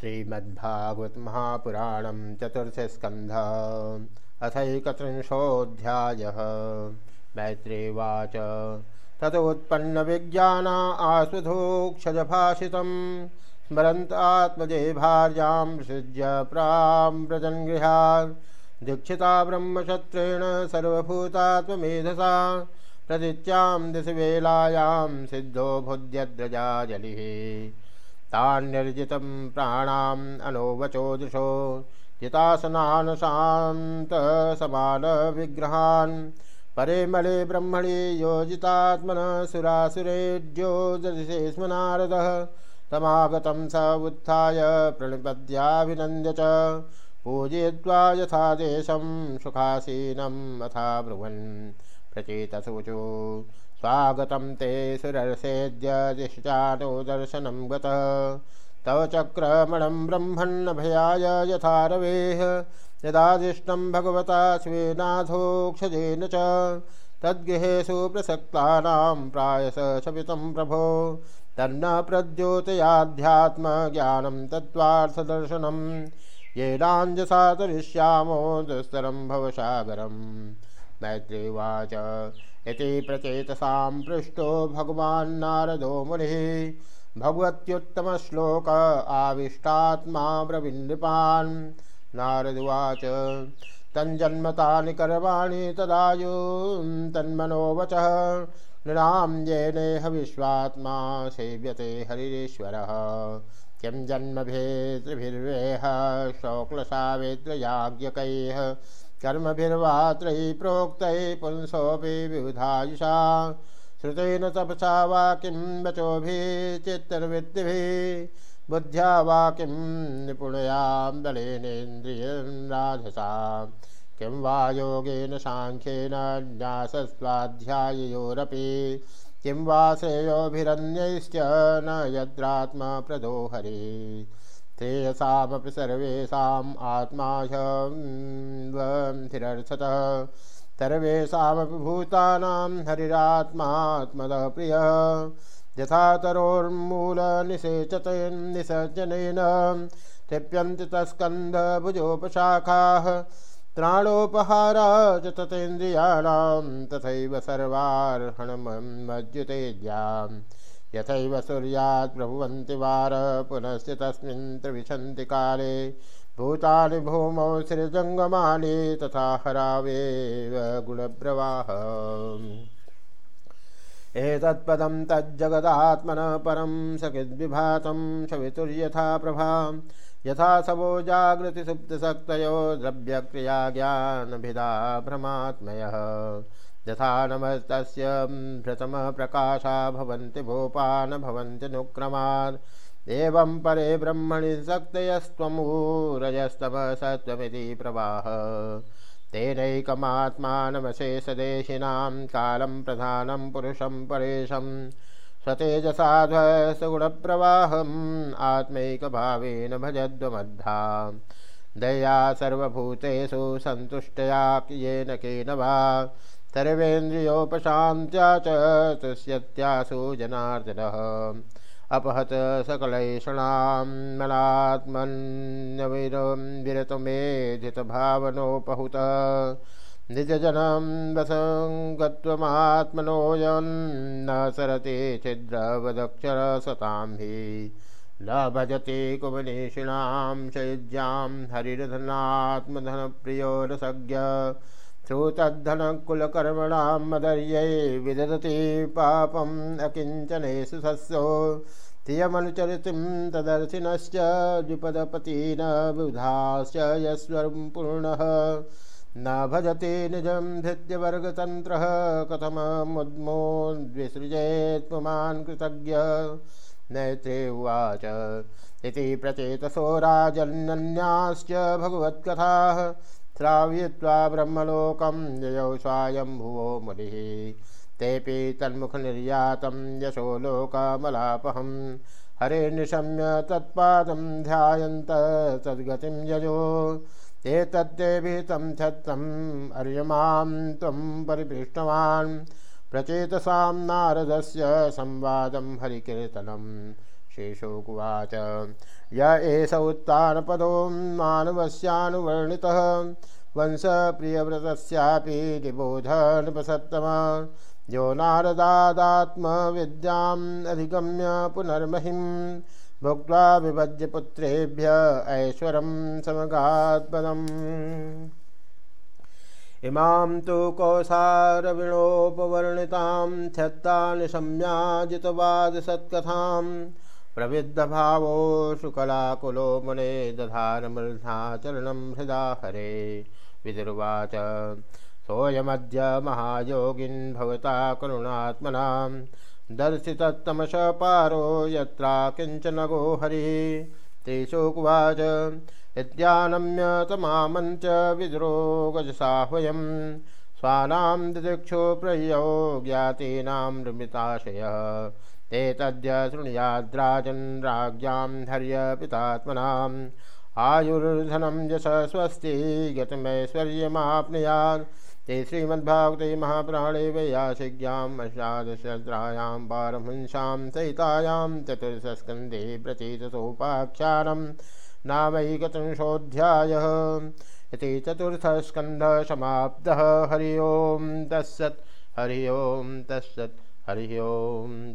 श्रीमद्भागवत महापुराण चतुर्थ स्कंध अथकत्रिंशोऽध्याय मैत्रेवाच ततोत्पन्न विज्ञाना आस्वधोक्षजभाषितं स्मरन्तात्मजे भार्यां सृज्य प्राव्रजन् गृहात् दीक्षिता ब्रह्मशत्रेण सर्वभूतात्ममेधसा। प्रदित्यां दिशवेलायां सिद्धो भुद्यद्रजाजलिः तान्यर्जितं प्राणाम् अनोवचो दृशो। जितासनान् शान्तसमानविग्रहान् परे मले ब्रह्मणि योजितात्मनः सुरासुरेड्यो ददिशे स्म नारदः तमागतं स उत्थाय प्रणिपद्याभिनन्द्य च। पूजयित्वा यथा देशं सुखासीनम् अथा ब्रुवन् प्रचेतसुचो स्वागत ते सुरसेद्य दिशानो दर्शनं गतः। तव चक्रमणं ब्रह्मण्नभयाय यथा रवेः यदादिष्टं भगवता स्वेनाथोक्षजेन च। तद्गृहेषु प्रसक्तानां प्रायश शपितं प्रभो। तन्न प्रद्योतयाध्यात्मज्ञानं तत्त्वार्थदर्शनं। येनाञ्जसा तरिष्यामो दुस्तरं भवसागरम् मैत्रीवाच इति प्रचेतसां पृष्टो भगवान्नारदो मुनिः। भगवत्युत्तमश्लोक आविष्टात्मा ब्रविन्नृपान् नारदुवाच तञ्जन्मतानि कर्माणि तदायु तन्मनोवचः। नृणां येनेह विश्वात्मा सेव्यते हरिश्वरः किं जन्मभेतृभिर्वेह शौक्लसावेत्रयाज्ञकैः कर्मभिर्वात्रैः प्रोक्तैः पुंसोऽपि विबुधायुषा श्रुतेन तपसा वा किं वचोभिश्चित्तर्वृत्तिभिः बुद्ध्या वा किं निपुणयां दलेनेन्द्रियराधसा किं वा योगेन साङ्ख्येन न्यासस्वाध्याययोरपि। किं वा श्रेयोभिरन्यैश्च न यद्रात्मप्रदो हरिः श्रेयसामपि सर्वेषाम् आत्मा ह्यर्थतः सर्वेषामपि भूतानां हरिरात्मात्मदः प्रियः। यथा तरोर्मूलनिषेचतेन निसर्जनेन तृप्यन्ति तस्कन्धभुजोपशाखाः त्राणोपहारा च तथैव सर्वार्हणमज्युतेज्याम् यथैव सूर्यात् प्रभुवन्ति वार, पुनश्च काले। भूतानि भूमौ सृजङ्गमानि तथा हरावेव गुणप्रवाह एतत्पदं तज्जगदात्मनः परं सकिद्विभातं सवितुर्यथा प्रभा यथा सबो जागृतिसुप्तशक्तयो द्रव्यक्रिया ज्ञानभिदा भ्रमात्मयः यथा नमस्तस्य प्रकाशा भवन्ति भोपान, भवन्ति नुक्रमात् एवं परे ब्रह्मणि शक्तयस्त्वमूरजस्तमः सत्त्वमिति प्रवाह। तेनैकमात्मानमशेषदेशिनां कालं प्रधानं पुरुषं परेशं। स्वतेजसाध्वसगुणप्रवाहम् आत्मैकभावेन भजद्वमद्धा। दया सर्वभूतेषु सन्तुष्टया येन केन वा। सर्वेन्द्रियोपशान्त्या च तुष्यत्यासु जनार्दनः। अपहत सकलैषणां मनात्मन्यविरं विरतमेधितभावनोपहुत निजजनं वसङ्गत्वमात्मनोऽयन्न सरते छिद्रवदक्षरसतां हि न भजते कुमनीषिणां शयुज्यां हरिरधनात्मधनप्रियो रसज्ञ श्रोतद्धनकुलकर्मणां मदर्यै विदधति पापम् अकिञ्चनेषु सस्यो तियमनुचरितिं तदर्शिनश्च द्विपदपतीन बुधाश्च यस्वरं न भजते निजं धृत्यवर्गतन्त्रः कथममुद्मोद्विसृजेत् पुमान् कृतज्ञ। नैत्रे उवाच, इति प्रचेतसो राजन्यन्याश्च भगवत्कथाः। श्रावयित्वा ब्रह्मलोकं ययौ स्वायम्भुवो मुनिः। तेऽपि तन्मुखनिर्यातं यशो लोकमलापहं हरे निशम्य तत्पादं ध्यायन्त तद्गतिं यजो। एतद्देभितं छत्रम् अर्यमां त्वं परिपृष्टवान्। प्रचेतसां नारदस्य श्रीशुकुवाच य एष उत्तानपदो मानवस्यानुवर्णितः। वंशप्रियव्रतस्यापि निबोध नृपसत्तम यो नारदादात्मविद्याम् अधिगम्य पुनर्महिम्। भुक्त्वा विभज्य पुत्रेभ्य ऐश्वरं समगात्पदम् इमां तु कौसारविणोपवर्णितां क्षत्तानिशम्याजितवादसत्कथां प्रविद्धभावो शुकलाकुलो मुने दधानमृधाचरणं हृदा हरे। विदुर्वाच, सोऽयमद्य महायोगिन् भवता करुणात्मनां। दर्शितत्तमश पारो यत्रा किंचन गो हरिः तेषोकुवाच इत्यानम्य तमामञ्च विद्रोगजसाह्वयं स्वानां दिदिक्षु प्रयौ ज्ञातीनां नृमिताशयः ते तद्य शृणुयाद्राजन् राज्ञां धैर्य पितात्मनाम् आयुर्धनं यश स्वस्ति गतमैश्वर्यमाप्नुयात् ते श्रीमद्भागवते महापुराणे वैयासिज्ञाम् अष्टादशद्रायां पारमहंसां सहितायां, चतुर्दशस्कन्धे प्रचेतसोपाख्यानम् नामैकत्रिंशोऽध्यायः। इति चतुर्थस्कन्धः समाप्तः हरि ओं तत्सत्, हरि ओं तत्सत्, हरि ओं